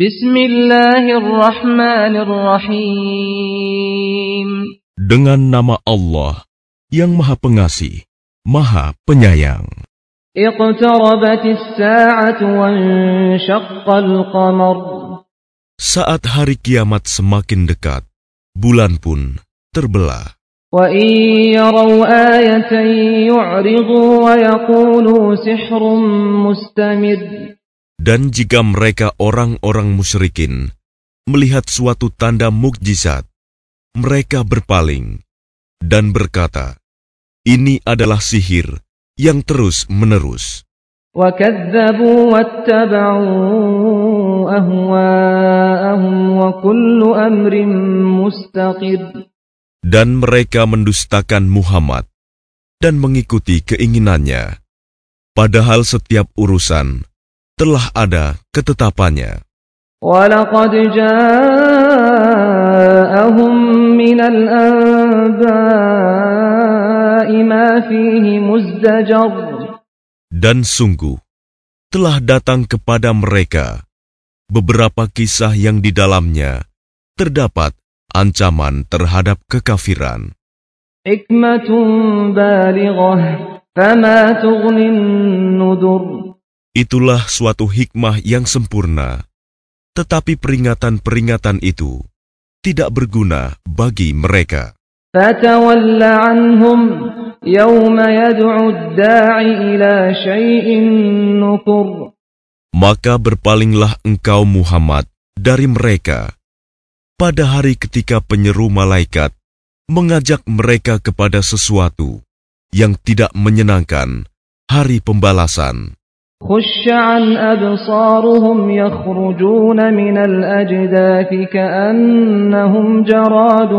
Bismillahirrahmanirrahim. Dengan nama Allah yang Maha Pengasih, Maha Penyayang. اقتربت الساعة وانشق القمر Saat hari kiamat semakin dekat, bulan pun terbelah. وإن dan jika mereka orang-orang musyrikin melihat suatu tanda mukjizat, mereka berpaling dan berkata, "Ini adalah sihir yang terus-menerus." Dan mereka mendustakan Muhammad dan mengikuti keinginannya, padahal setiap urusan telah ada ketetapannya. ولقد جاءهم من الأنباء ما فيه مزدجر Dan sungguh, telah datang kepada mereka beberapa kisah yang di dalamnya terdapat ancaman terhadap kekafiran. Itulah suatu hikmah yang sempurna, tetapi peringatan-peringatan itu tidak berguna bagi mereka. Maka berpalinglah engkau Muhammad dari mereka pada hari ketika penyeru malaikat mengajak mereka kepada sesuatu yang tidak menyenangkan hari pembalasan. خش عن أبصارهم يخرجون من الأجداث كأنهم جراد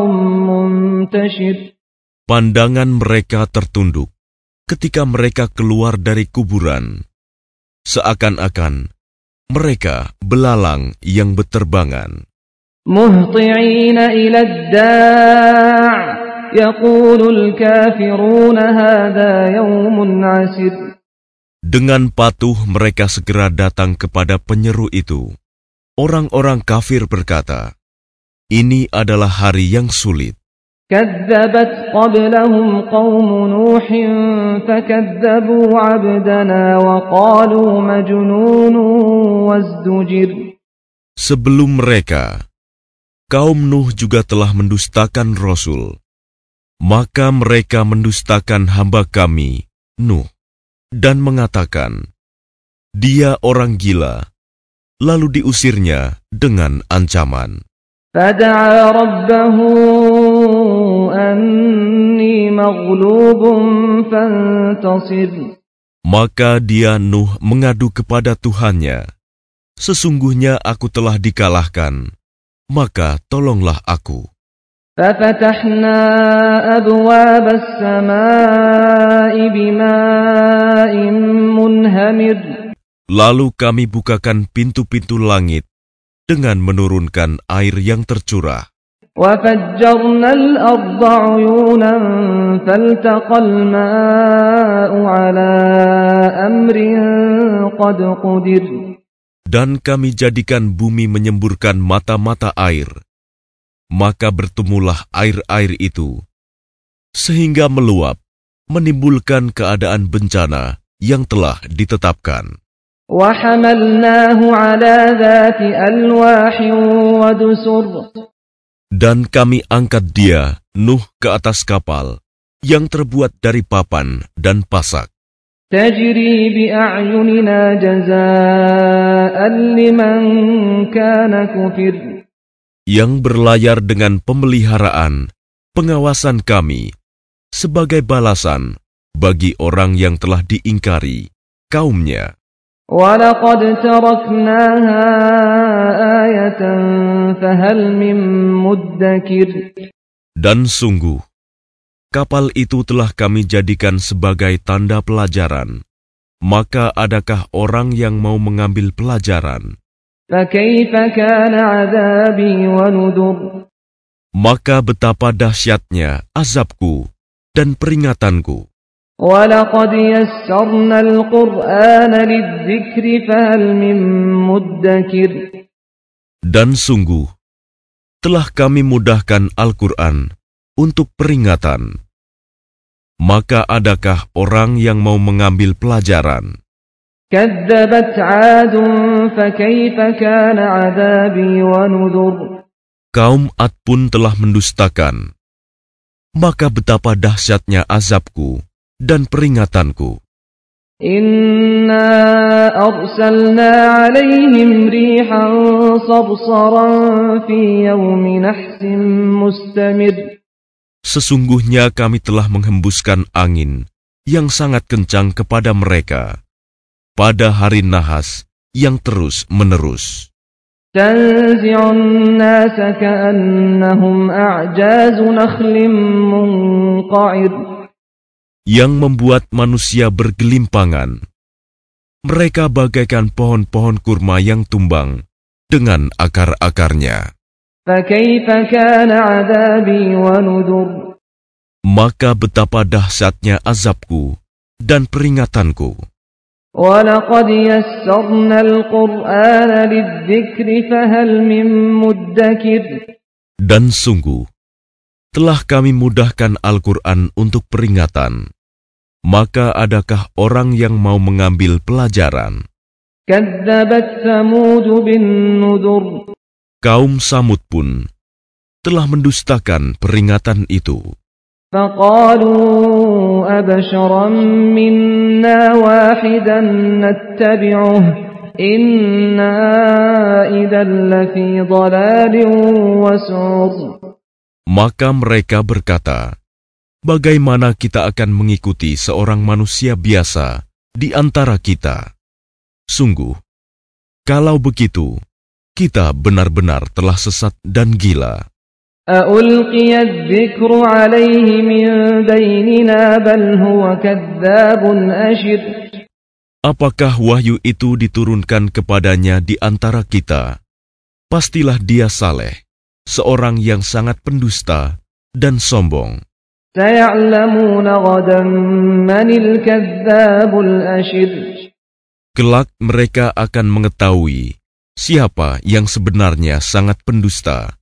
منتشر Pandangan mereka tertunduk ketika mereka keluar dari kuburan, seakan-akan mereka belalang yang beterbangan. مهطعين إلى الداع يقول الكافرون هذا يوم عسر Dengan patuh mereka segera datang kepada penyeru itu. Orang-orang kafir berkata, "Ini adalah hari yang sulit." كذبت قبلهم قوم نوح فكذبوا عبدنا وقالوا مجنون وازدجر Sebelum mereka, kaum Nuh juga telah mendustakan Rasul. Maka mereka mendustakan hamba kami, Nuh, dan mengatakan, "Dia orang gila." Lalu diusirnya dengan ancaman. Maka dia Nuh mengadu kepada Tuhannya, "Sesungguhnya aku telah dikalahkan, maka tolonglah aku." ففتحنا أبواب السماء بماء منهمر Lalu kami bukakan pintu-pintu langit dengan menurunkan air yang tercurah. وفجرنا الأرض عيونا فالتقى الماء على أمر قد قدر Dan kami jadikan bumi menyemburkan mata-mata air. Maka bertemulah air-air itu, sehingga meluap, menimbulkan keadaan bencana yang telah ditetapkan. وحملناه على ذات ألواح ودسر Dan kami angkat dia, Nuh, ke atas kapal, yang terbuat dari papan dan pasak. تجري بأعيننا جزاء لمن كان كفر yang berlayar dengan pemeliharaan, pengawasan kami, sebagai balasan bagi orang yang telah diingkari, kaumnya. Dan sungguh, kapal itu telah kami jadikan sebagai tanda pelajaran. Maka adakah orang yang mau mengambil pelajaran? Maka betapa dahsyatnya azabku dan peringatanku. Dan sungguh, telah kami mudahkan Al-Quran untuk peringatan. Maka adakah orang yang mau mengambil pelajaran? كذبت عاد فكيف كان عذابي ونذر Kaum Ad pun telah mendustakan. Maka betapa dahsyatnya azabku dan peringatanku. إنا أرسلنا عليهم ريحا صرصرا في يوم نحس مستمر Sesungguhnya kami telah menghembuskan angin yang sangat kencang kepada mereka pada hari nahas yang terus menerus. Yang membuat manusia bergelimpangan. Mereka bagaikan pohon-pohon kurma yang tumbang dengan akar-akarnya. Maka betapa dahsyatnya azabku dan peringatanku. ولقد يسرنا القرآن للذكر فهل من مدكر Dan sungguh, telah kami mudahkan Al-Quran untuk peringatan. Maka adakah orang yang mau mengambil pelajaran? كذبت ثمود بالنذر Kaum Samud pun telah mendustakan peringatan itu. فقالوا أبشرا منا واحدا نتبعه إنا إذا لفي ضلال وسعر Maka mereka berkata, Bagaimana kita akan mengikuti seorang manusia biasa di antara kita? Sungguh, kalau begitu, kita benar-benar telah sesat dan gila. الذكر عليه من بيننا بل هو كذاب أشر Apakah wahyu itu diturunkan kepadanya di antara kita? Pastilah dia saleh, seorang yang sangat pendusta dan sombong. Kelak mereka akan mengetahui siapa yang sebenarnya sangat pendusta.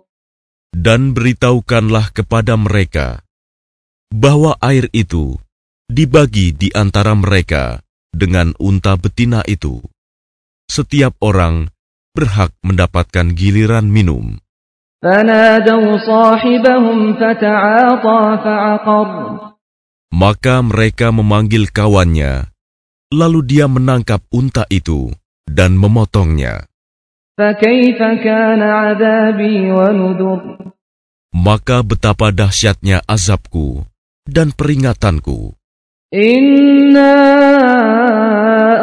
dan beritahukanlah kepada mereka bahwa air itu dibagi di antara mereka dengan unta betina itu. Setiap orang berhak mendapatkan giliran minum. Maka mereka memanggil kawannya, lalu dia menangkap unta itu dan memotongnya. Maka betapa dahsyatnya azabku dan peringatanku. Inna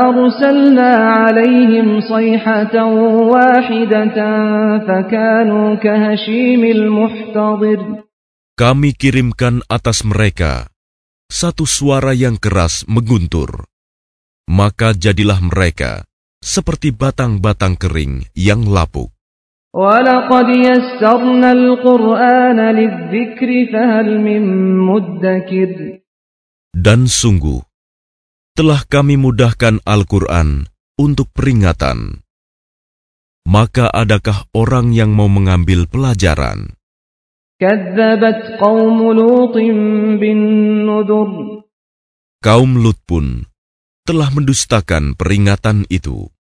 arsalna alaihim sayhatan wahidatan fakanu kahashimil muhtadir. Kami kirimkan atas mereka satu suara yang keras mengguntur. Maka jadilah mereka seperti batang-batang kering yang lapuk. Dan sungguh, telah kami mudahkan Al-Quran untuk peringatan. Maka adakah orang yang mau mengambil pelajaran? Kaum Lut pun telah mendustakan peringatan itu.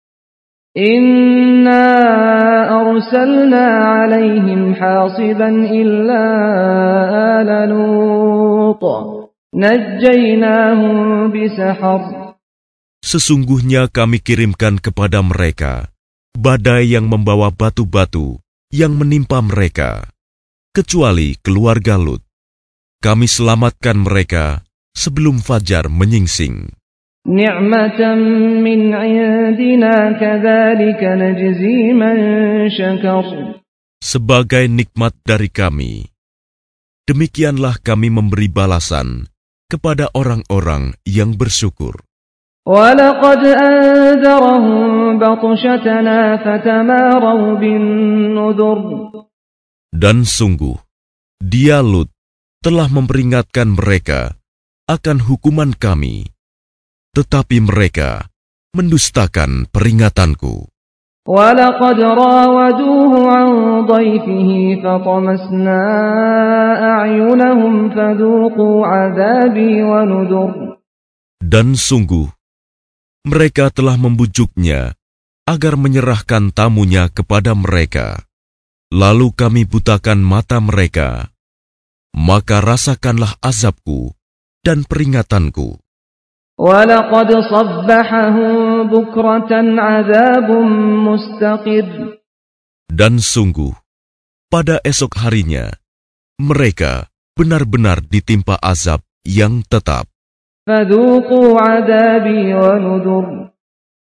Sesungguhnya kami kirimkan kepada mereka badai yang membawa batu-batu yang menimpa mereka, kecuali keluarga Lut. Kami selamatkan mereka sebelum fajar menyingsing نعمة من عندنا كذلك نجزي من شكر sebagai nikmat dari kami. Demikianlah kami memberi balasan kepada orang-orang yang bersyukur. ولقد أنذرهم بطشتنا فتماروا بالنذر Dan sungguh, dia Lut telah memperingatkan mereka akan hukuman kami, tetapi mereka mendustakan peringatanku. ولقد راودوه عن ضيفه فطمسنا أعينهم فذوقوا عذابي ونذر Dan sungguh, mereka telah membujuknya agar menyerahkan tamunya kepada mereka. Lalu kami butakan mata mereka. Maka rasakanlah azabku dan peringatanku. ولقد صبحهم بكرة عذاب مستقر Dan sungguh, pada esok harinya, mereka benar-benar ditimpa azab yang tetap. فذوقوا عذابي ونذر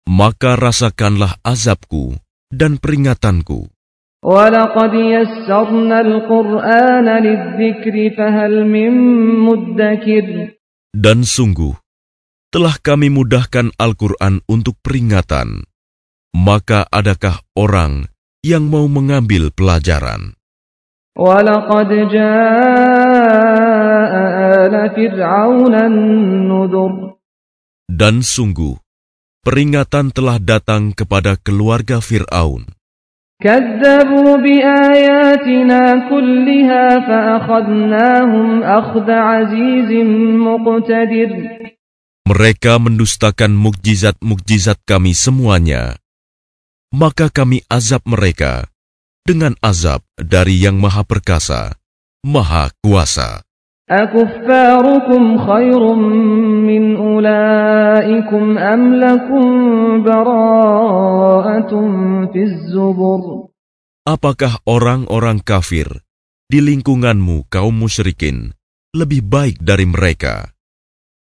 Maka rasakanlah azabku dan peringatanku. ولقد يسرنا القرآن للذكر فهل من مدكر Dan sungguh, telah kami mudahkan Al-Quran untuk peringatan, maka adakah orang yang mau mengambil pelajaran? Dan sungguh, peringatan telah datang kepada keluarga Fir'aun. Mereka mendustakan mukjizat-mukjizat kami semuanya. Maka kami azab mereka dengan azab dari Yang Maha Perkasa, Maha Kuasa. أكفاركم خير من أولئكم أم لكم براءة في الزبر Apakah orang-orang kafir di lingkunganmu kaum musyrikin lebih baik dari mereka?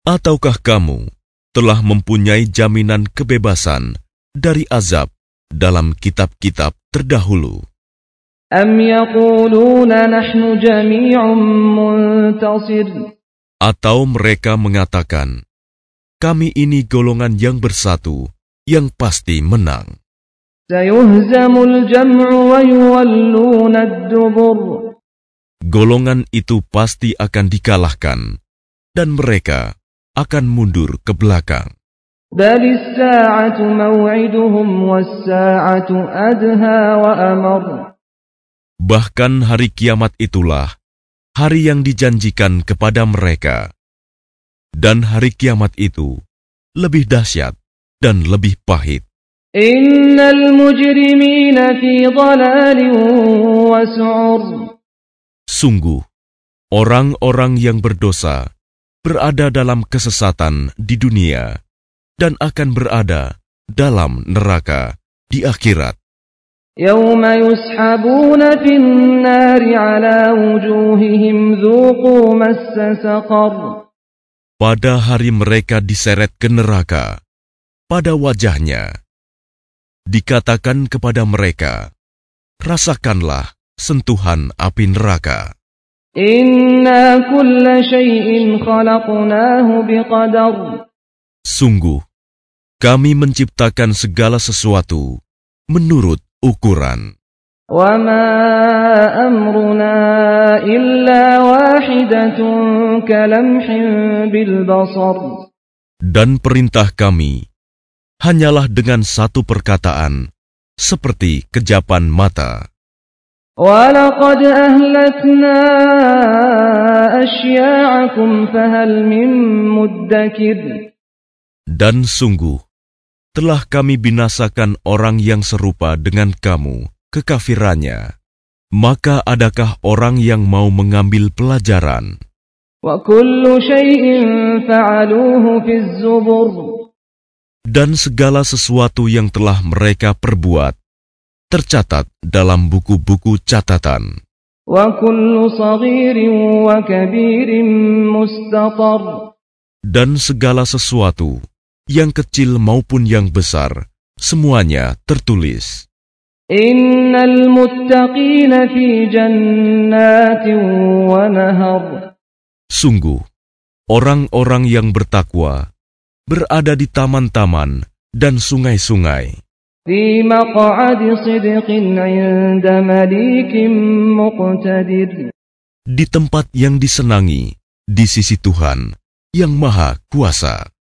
Ataukah kamu telah mempunyai jaminan kebebasan dari azab dalam kitab-kitab terdahulu? Atau mereka mengatakan, kami ini golongan yang bersatu, yang pasti menang. Golongan itu pasti akan dikalahkan, dan mereka akan mundur ke belakang. Bahkan hari kiamat itulah hari yang dijanjikan kepada mereka. Dan hari kiamat itu lebih dahsyat dan lebih pahit. Sungguh, orang-orang yang berdosa berada dalam kesesatan di dunia dan akan berada dalam neraka di akhirat. يوم يسحبون في النار على وجوههم ذوقوا مس سقر Pada hari mereka diseret ke neraka, pada wajahnya, dikatakan kepada mereka, Rasakanlah sentuhan api neraka. إنا كل شيء خلقناه بقدر Sungguh, kami menciptakan segala sesuatu menurut ukuran. وما أمرنا إلا واحدة كلمح بالبصر Dan perintah kami hanyalah dengan satu perkataan, seperti kejapan mata. ولقد أهلكنا أشياعكم فهل من مدكر Dan sungguh, telah kami binasakan orang yang serupa dengan kamu, kekafirannya. Maka adakah orang yang mau mengambil pelajaran? وكل شيء فعلوه في الزبر Dan segala sesuatu yang telah mereka perbuat, tercatat dalam buku-buku catatan. Dan segala sesuatu, yang kecil maupun yang besar, semuanya tertulis. Sungguh, orang-orang yang bertakwa berada di taman-taman dan sungai-sungai. في مقعد صدق عند مليك مقتدر di tempat yang disenangi di sisi Tuhan yang Maha Kuasa.